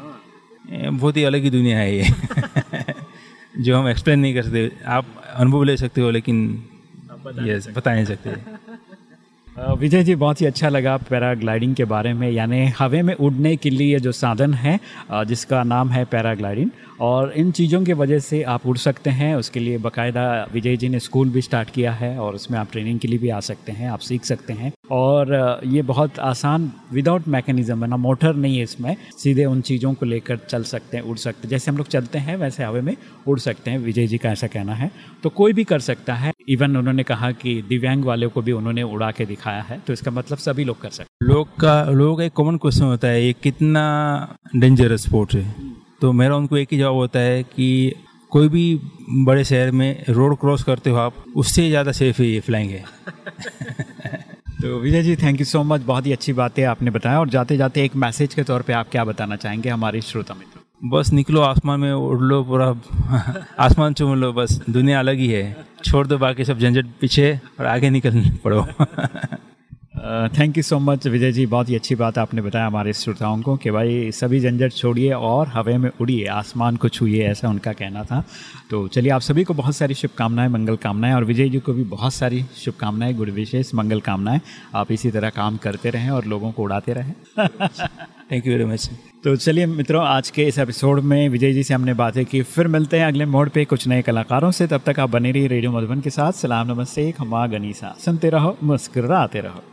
बहुत ही अलग ही दुनिया है ये। <laughs> जो हम एक्सप्लेन नहीं कर सकते आप अनुभव ले सकते हो लेकिन यस बता नहीं सकते। विजय जी बहुत ही अच्छा लगा पैराग्लाइडिंग के बारे में। यानी हवे में उड़ने के लिए जो साधन है जिसका नाम है पैराग्लाइडिंग। और इन चीज़ों की वजह से आप उड़ सकते हैं। उसके लिए बकायदा विजय जी ने स्कूल भी स्टार्ट किया है और उसमें आप ट्रेनिंग के लिए भी आ सकते हैं, आप सीख सकते हैं। और ये बहुत आसान विदाउट मैकेनिज्म है ना मोटर नहीं है इसमें। सीधे उन चीज़ों को लेकर चल सकते हैं उड़ सकते हैं। जैसे हम लोग चलते हैं वैसे हवा में उड़ सकते हैं। विजय जी का ऐसा कहना है। तो कोई भी कर सकता है। इवन उन्होंने कहा कि दिव्यांग वाले को भी उन्होंने उड़ा के दिखाया है। तो इसका मतलब सभी लोग कर सकते हैं। लोग का लोगों एक कॉमन क्वेश्चन होता है ये कितना डेंजरस स्पोर्ट है? तो मेरा उनको एक ही जवाब होता है कि कोई भी बड़े शहर में रोड क्रॉस करते हो आप उससे ज़्यादा सेफ़ है ये फ्लाइंग हैं। <laughs> तो Vijay ji thank you so much बहुत ही अच्छी बातें आपने बताया और जाते जाते एक मैसेज के तौर पे आप क्या बताना चाहेंगे हमारे श्रोता मित्रों? बस निकलो, आसमान में उड़ लो, पूरा <laughs> आसमान चुम लो, बस दुनिया अलग ही है। छोड़ दो, बाकी सब झंझट पीछे और आगे निकल पड़ो। <laughs> Thank you so much Vijay ji बहुत ही अच्छी बात आपने बताया हमारे श्रोताओं को कि भाई सभी झंझट छोड़िए और हवा में उड़िए आसमान को छूए ऐसा उनका कहना था। तो चलिए आप सभी को बहुत सारी शुभकामनाएँ मंगल कामनाएँ और विजय जी को भी बहुत सारी शुभकामनाएँ गुड विशेष मंगल कामनाएँ। आप इसी तरह काम करते रहें और लोगों को उड़ाते रहें। थैंक यू वेरी मच तो चलिए मित्रों आज के इस एपिसोड में विजय जी से हमने बातें की। फिर मिलते हैं अगले मोड़ पे कुछ नए कलाकारों से। तब तक आप बने रहिए रेडियो मधुबन के साथ। सलाम नमस्ते खमा गनीसा। सुनते रहो मुस्कुराते रहो।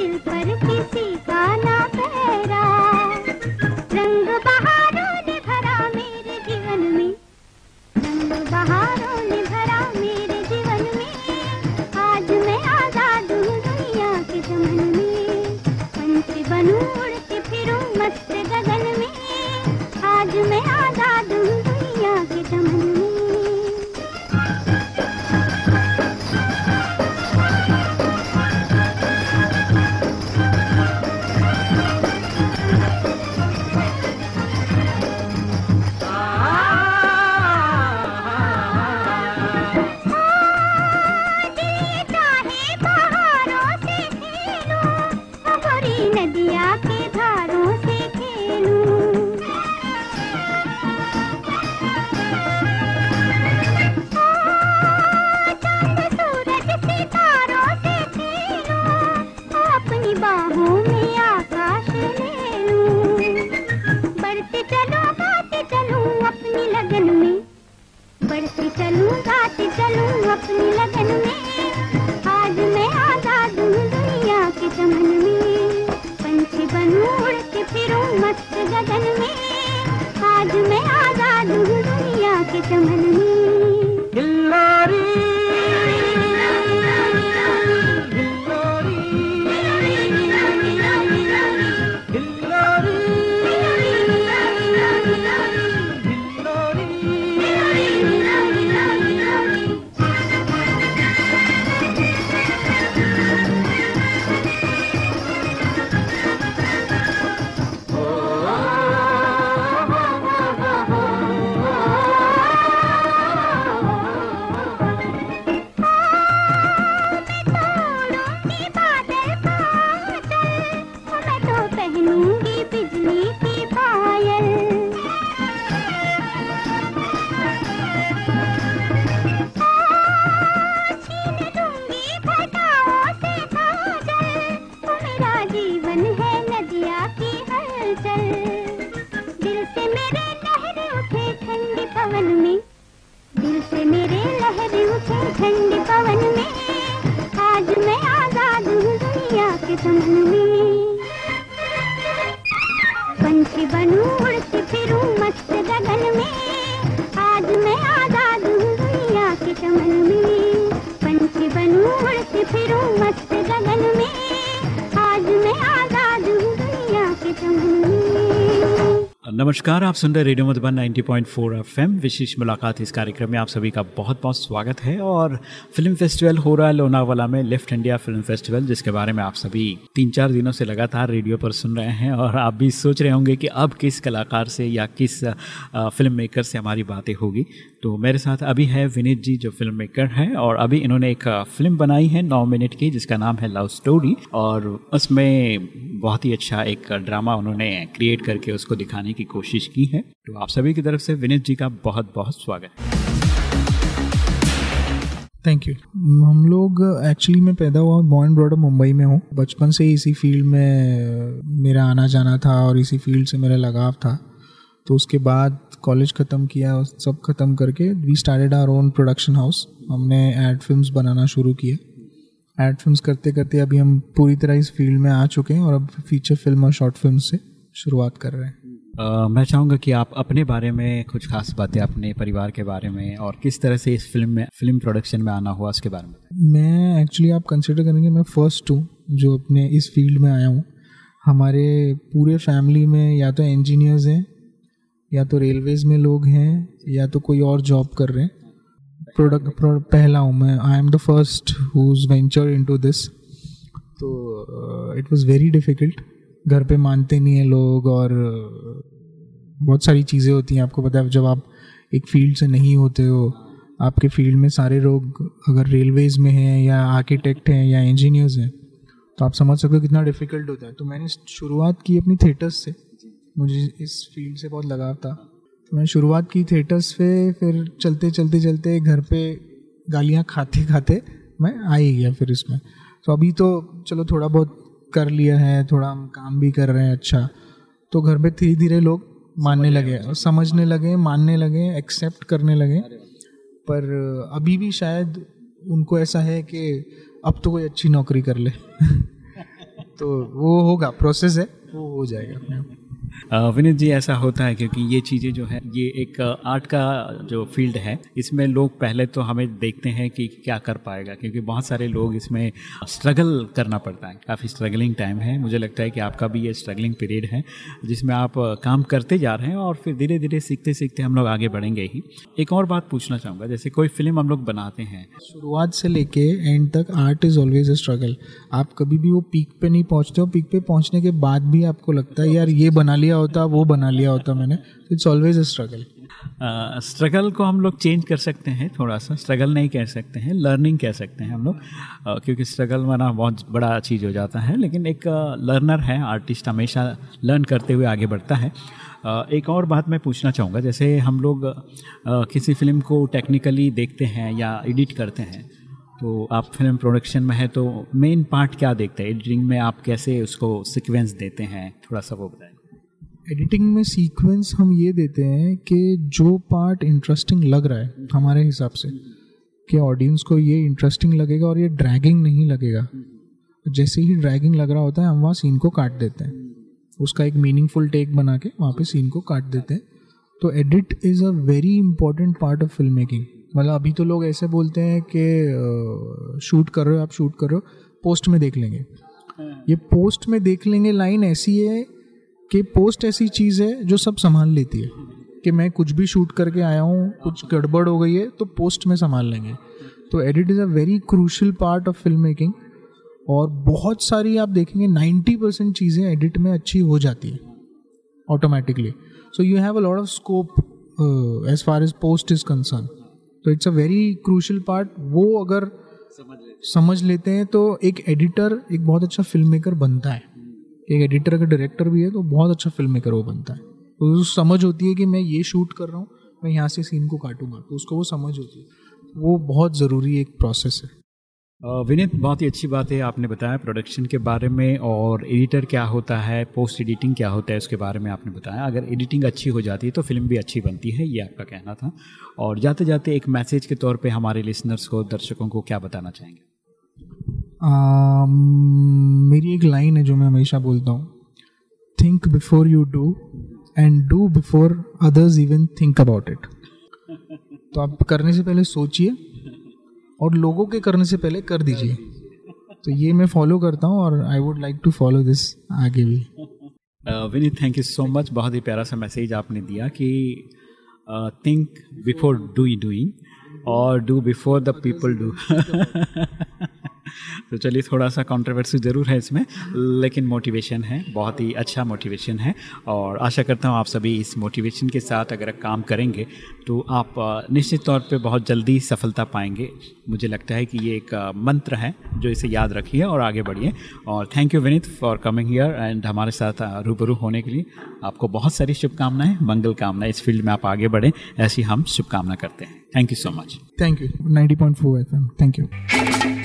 दिल पर किसी का ना नमस्कार, आप सुन रहे रेडियो मधुबन 90.4 एफएम। विशेष मुलाकात इस कार्यक्रम में आप सभी का बहुत बहुत स्वागत है और फ़िल्म फेस्टिवल हो रहा है लोनावाला में, लेफ़्ट इंडिया फ़िल्म फेस्टिवल, जिसके बारे में आप सभी तीन चार दिनों से लगातार रेडियो पर सुन रहे हैं और आप भी सोच रहे होंगे कि अब किस कलाकार से या किस फ़िल्म मेकर से हमारी बातें होगी। तो मेरे साथ अभी है विनीत जी, जो फ़िल्म मेकर हैं और अभी इन्होंने एक फ़िल्म बनाई है नौ मिनट की, जिसका नाम है लव स्टोरी और उसमें बहुत ही अच्छा एक ड्रामा उन्होंने क्रिएट करके उसको दिखाने की कोशिश की है। तो आप सभी की तरफ़ से विनीत जी का बहुत बहुत स्वागत है। थैंक यू हम लोग एक्चुअली मैं पैदा हुआ बॉर्न ब्रॉड मुंबई में हूँ। बचपन से ही इसी फ़ील्ड में, मेरा आना जाना था और इसी फ़ील्ड से मेरा लगाव था। तो उसके बाद कॉलेज ख़त्म किया सब ख़त्म करके we started our own production house हमने एड फ़िल्म बनाना शुरू किए। एड फ़िल्म करते करते अभी हम पूरी तरह इस फ़ील्ड में आ चुके हैं और अब फीचर फ़िल्म और शॉर्ट फ़िल्म से शुरुआत कर रहे हैं। अ, मैं चाहूँगा कि आप अपने बारे में कुछ खास बातें अपने परिवार के बारे में और किस तरह से इस फ़िल्म में फ़िल्म प्रोडक्शन में आना हुआ उसके बारे में मैं एक्चुअली आप कंसिडर करेंगे मैं फ़र्स्ट हूँ जो अपने इस फ़ील्ड में आया हूँ। हमारे पूरे फैमिली में या तो इंजीनियर्स हैं या तो रेलवेज में लोग हैं या तो कोई और जॉब कर रहे हैं। प्रोडक्ट पहला हूँ मैं। I am the first who's venture into this तो इट वाज वेरी डिफ़िकल्ट घर पे मानते नहीं हैं लोग और बहुत सारी चीज़ें होती हैं। आपको पता है, जब आप एक फ़ील्ड से नहीं होते हो, आपके फ़ील्ड में सारे लोग अगर रेलवेज में हैं या आर्किटेक्ट हैं या इंजीनियर्स हैं तो आप समझ सकते हो कितना डिफ़िकल्ट होता है। तो मैंने शुरुआत की अपनी थिएटर्स से। मुझे इस फ़ील्ड से बहुत लगाव था। तो मैंने शुरुआत की थिएटर्स पे, फिर चलते चलते चलते घर पे गालियाँ खाते खाते मैं आ ही गया फिर इसमें तो अभी तो चलो थोड़ा बहुत कर लिया है थोड़ा हम काम भी कर रहे हैं अच्छा। तो घर पे धीरे धीरे लोग मानने लगे और समझने लगे मानने लगे एक्सेप्ट करने लगे। पर अभी भी शायद उनको ऐसा है कि अब तो कोई अच्छी नौकरी कर ले। <laughs> तो वो होगा प्रोसेस है वो हो जाएगा अपने आप। विनीत जी, ऐसा होता है क्योंकि ये चीज़ें जो है, ये एक आर्ट का जो फ़ील्ड है, इसमें लोग पहले तो हमें देखते हैं कि क्या कर पाएगा, क्योंकि बहुत सारे लोग इसमें स्ट्रगल करना पड़ता है। काफ़ी स्ट्रगलिंग टाइम है। मुझे लगता है कि आपका भी ये स्ट्रगलिंग पीरियड है, जिसमें आप काम करते जा रहे हैं और फिर धीरे धीरे सीखते सीखते हम लोग आगे बढ़ेंगे ही। एक और बात पूछना चाहूँगा, जैसे कोई फ़िल्म हम लोग बनाते हैं। शुरुआत से लेके एंड तक art is always a struggle आप कभी भी वो पीक पे नहीं पहुँचते हो पीक पे पहुँचने के बाद भी आपको लगता है, यार, ये बना लिया होता वो बना लिया होता मैंने। It's always a struggle struggle को हम लोग चेंज कर सकते हैं थोड़ा सा। स्ट्रगल नहीं कह सकते हैं लर्निंग कह सकते हैं हम लोग। अ, क्योंकि स्ट्रगल माना बहुत बड़ा चीज़ हो जाता है लेकिन एक लर्नर uh, है आर्टिस्ट हमेशा लर्न करते हुए आगे बढ़ता है। अ, एक और बात मैं पूछना चाहूँगा जैसे हम लोग किसी फ़िल्म को टेक्निकली देखते हैं या एडिट करते हैं तो आप फ़िल्म प्रोडक्शन में है तो मेन पार्ट क्या देखते हैं? एडिटिंग में आप कैसे उसको सीक्वेंस देते हैं? थोड़ा सा वो बताएँ। एडिटिंग में सीक्वेंस हम ये देते हैं कि जो पार्ट इंटरेस्टिंग लग रहा है हमारे हिसाब से, कि ऑडियंस को ये इंटरेस्टिंग लगेगा और ये ड्रैगिंग नहीं लगेगा। जैसे ही ड्रैगिंग लग रहा होता है, हम वहाँ सीन को काट देते हैं। उसका एक मीनिंगफुल टेक बना के वहाँ पे सीन को काट देते हैं। तो edit is a very important part of film making मतलब अभी तो लोग ऐसे बोलते हैं कि शूट कर रहे हो, आप शूट कर रहे हो पोस्ट में देख लेंगे। ये पोस्ट में देख लेंगे लाइन ऐसी है कि पोस्ट ऐसी चीज़ है जो सब संभाल लेती है कि मैं कुछ भी शूट करके आया हूँ, कुछ गड़बड़ हो गई है तो पोस्ट में संभाल लेंगे। तो edit is a very crucial part of film making और बहुत सारी आप देखेंगे 90 परसेंट चीज़ें एडिट में अच्छी हो जाती है automatically so you have a lot of scope as far as post is concern तो it's a very crucial part वो अगर समझ लेते हैं तो एक एडिटर एक बहुत अच्छा फ़िल्म मेकर बनता है। एक एडिटर अगर डायरेक्टर भी है तो बहुत अच्छा फ़िल्म मेकर वो बनता है। तो समझ होती है कि मैं ये शूट कर रहा हूँ, मैं यहाँ से सीन को काटूँगा। तो उसको वो समझ होती है। वो बहुत ज़रूरी एक प्रोसेस है। विनीत, बहुत ही अच्छी बात है, आपने बताया प्रोडक्शन के बारे में और एडिटर क्या होता है पोस्ट एडिटिंग क्या होता है, उसके बारे में आपने बताया। अगर एडिटिंग अच्छी हो जाती है तो फ़िल्म भी अच्छी बनती है, ये आपका कहना था। और जाते जाते एक मैसेज के तौर पे हमारे लिसनर्स को, दर्शकों को क्या बताना चाहेंगे? मेरी एक लाइन है जो मैं हमेशा बोलता हूँ। Think before you do and do before others even think about it तो आप करने से पहले सोचिए और लोगों के करने से पहले कर दीजिए। तो ये मैं फॉलो करता हूँ और I would like to follow this आगे भी। Vineet thank you so much बहुत ही प्यारा सा मैसेज आपने दिया कि थिंक बिफोर डू डूइंग और do before the people do तो चलिए थोड़ा सा कंट्रोवर्सी ज़रूर है इसमें, लेकिन मोटिवेशन है, बहुत ही अच्छा मोटिवेशन है और आशा करता हूँ आप सभी इस मोटिवेशन के साथ अगर काम करेंगे तो आप निश्चित तौर पे बहुत जल्दी सफलता पाएँगे। मुझे लगता है कि ये एक मंत्र है जो इसे याद रखिए और आगे बढ़िए और thank you Vineet for coming here and हमारे साथ रूबरू होने के लिए आपको बहुत सारी शुभकामनाएँ, मंगल कामनाएँ इस फ़ील्ड में आप आगे बढ़ें, ऐसी हम शुभकामना करते हैं। Thank you so much thank you 90.4 FM thank you ये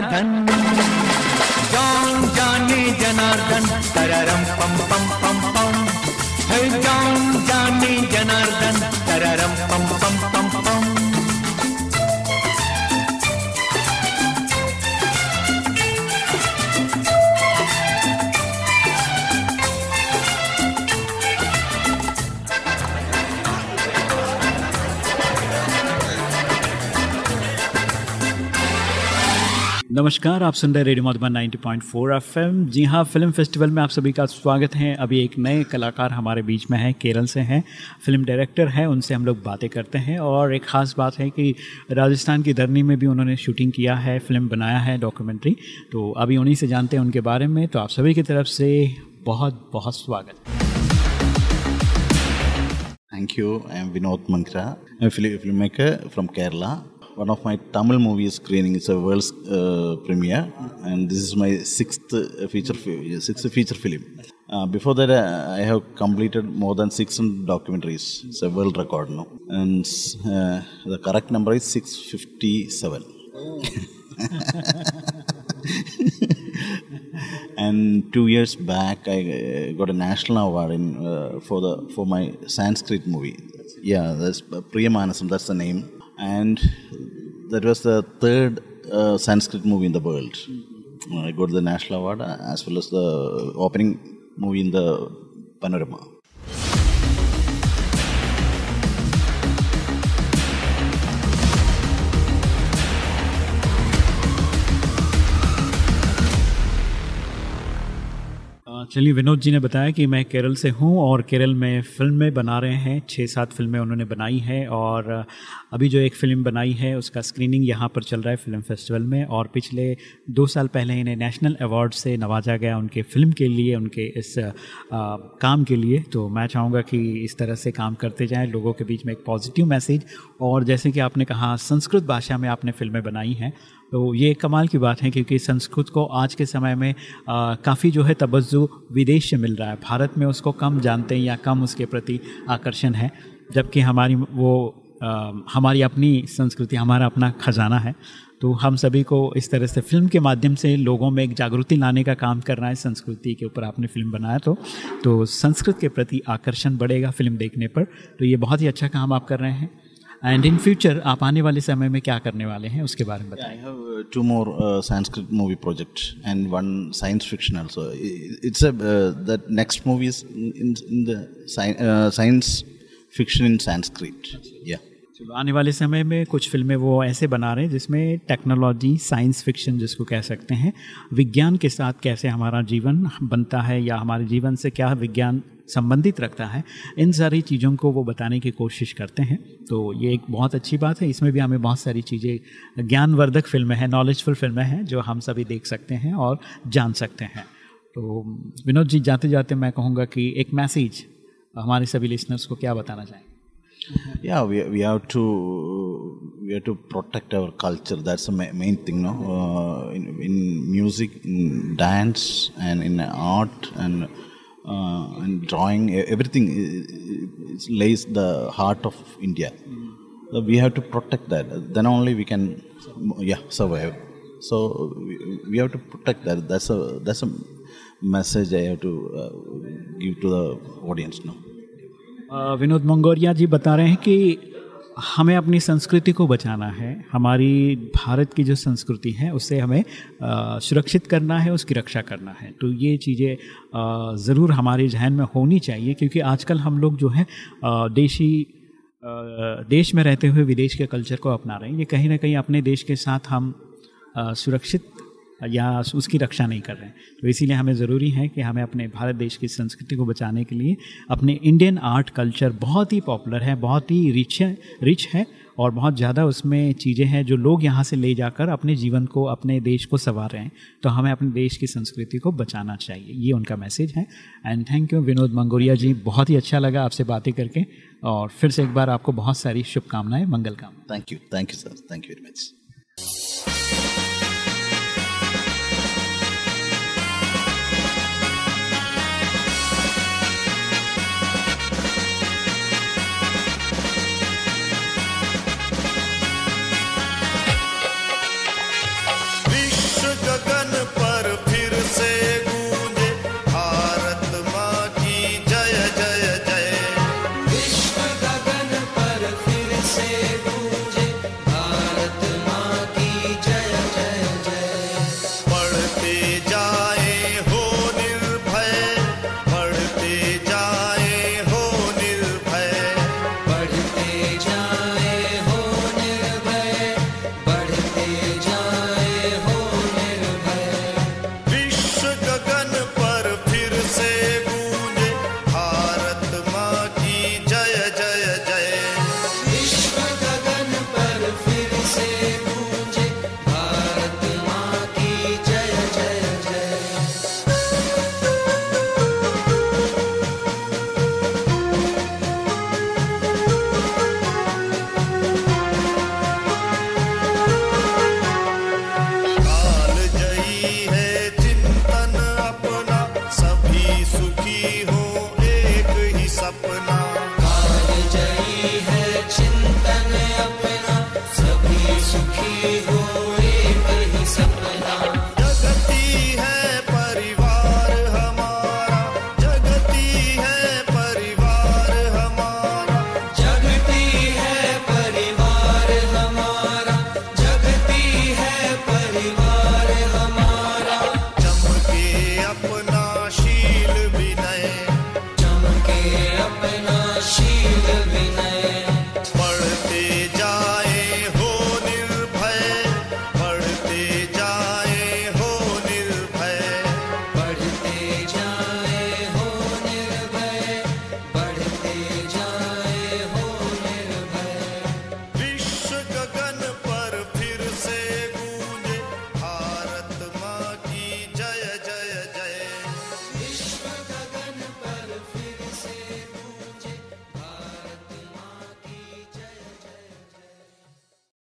धनाधन जौन जाने जनार्दन। तररम पम पम पम पम। है जाने जनार्दन। तररम पम नमस्कार, आप सुन रहे रेडियो मधुबन 90.4 एफएम। जी हाँ फ़िल्म फेस्टिवल में आप सभी का स्वागत है। अभी एक नए कलाकार हमारे बीच में हैं, केरल से हैं। फ़िल्म डायरेक्टर हैं, उनसे हम लोग बातें करते हैं और एक ख़ास बात है कि राजस्थान की धरनी में भी उन्होंने शूटिंग किया है, फ़िल्म बनाया है, डॉक्यूमेंट्री। तो अभी उन्हीं से जानते हैं उनके बारे में। तो आप सभी की तरफ़ से बहुत बहुत स्वागत है। Thank you. I am Vinod film, filmmaker from Kerala. One of my Tamil movie screening. It's a world uh, premiere, and this is my sixth uh, feature sixth feature film. Uh, before that, uh, I have completed more than 600 documentaries. It's a world record now, and uh, the correct number is 657. <laughs> and two years back i uh, got a national award in for the for my sanskrit movie yeah that's priyamanasam that's the name and that was the third uh, sanskrit movie in the world. I got the national award uh, as well as the opening movie in the panorama चलिए विनोद जी ने बताया कि मैं केरल से हूँ और केरल में फ़िल्में बना रहे हैं। छः सात फ़िल्में उन्होंने बनाई हैं और अभी जो एक फ़िल्म बनाई है उसका स्क्रीनिंग यहाँ पर चल रहा है फ़िल्म फेस्टिवल में और पिछले दो साल पहले इन्हें नेशनल अवार्ड से नवाजा गया उनके फ़िल्म के लिए उनके इस अ, काम के लिए। तो मैं चाहूँगा कि इस तरह से काम करते जाएँ लोगों के बीच में एक पॉजिटिव मैसेज और जैसे कि आपने कहा संस्कृत भाषा में आपने फ़िल्में बनाई हैं। तो ये कमाल की बात है क्योंकि संस्कृत को आज के समय में काफ़ी जो है तवज्जो विदेश से मिल रहा है। भारत में उसको कम जानते हैं या कम उसके प्रति आकर्षण है जबकि हमारी वो आ, हमारी अपनी संस्कृति हमारा अपना खजाना है। तो हम सभी को इस तरह से फ़िल्म के माध्यम से लोगों में एक जागृति लाने का काम करना है संस्कृति के ऊपर आपने फ़िल्म बनाया तो। तो संस्कृत के प्रति आकर्षण बढ़ेगा फ़िल्म देखने पर। तो ये बहुत ही अच्छा काम आप कर रहे हैं। एंड इन फ्यूचर आप आने वाले समय में क्या करने वाले हैं उसके बारे में बताएँ। Two more Sanskrit movie project and one science fiction also it's that next movie in the science fiction in Sanskrit या चलो आने वाले समय में कुछ फ़िल्में वो ऐसे बना रहे हैं जिसमें टेक्नोलॉजी साइंस फिक्शन जिसको कह सकते हैं, विज्ञान के साथ कैसे हमारा जीवन बनता है या हमारे जीवन से क्या विज्ञान संबंधित रखता है, इन सारी चीज़ों को वो बताने की कोशिश करते हैं। तो ये एक बहुत अच्छी बात है। इसमें भी हमें बहुत सारी चीज़ें, ज्ञानवर्धक फ़िल्में हैं नॉलेजफुल फ़िल्में हैं, जो हम सभी देख सकते हैं और जान सकते हैं। तो विनोद जी जाते जाते मैं कहूँगा कि एक मैसेज हमारे सभी लिसनर्स को क्या बताना चाहेंगे? Yeah, we, we have to we have to protect our culture. That's the ma- main thing, no? Uh, in, in music, in dance, and in art, and uh, and drawing, everything it lays the heart of India. So we have to protect that. Then only we can, yeah, survive. So we, we have to protect that. That's a that's a message I have to uh, give to the audience now. Vinod Mangoria जी बता रहे हैं कि हमें अपनी संस्कृति को बचाना है। हमारी भारत की जो संस्कृति है, उसे हमें सुरक्षित करना है, उसकी रक्षा करना है। तो ये चीज़ें ज़रूर हमारे जहन में होनी चाहिए, क्योंकि आजकल हम लोग जो है देशी देश में रहते हुए विदेश के कल्चर को अपना रहे हैं। ये कहीं ना कहीं अपने देश के साथ हम सुरक्षित या उसकी रक्षा नहीं कर रहे हैं। तो इसीलिए हमें ज़रूरी है कि हमें अपने भारत देश की संस्कृति को बचाने के लिए अपने इंडियन आर्ट कल्चर बहुत ही पॉपुलर है, बहुत ही रिच है रिच है और बहुत ज़्यादा उसमें चीज़ें हैं जो लोग यहाँ से ले जाकर अपने जीवन को, अपने देश को संवार रहे हैं। तो हमें अपने देश की संस्कृति को बचाना चाहिए, ये उनका मैसेज है। And thank you Vinod Mangoria ji, बहुत ही अच्छा लगा आपसे बातें करके और फिर से एक बार आपको बहुत सारी शुभकामनाएँ, मंगल काम thank you thank you sir thank you very much.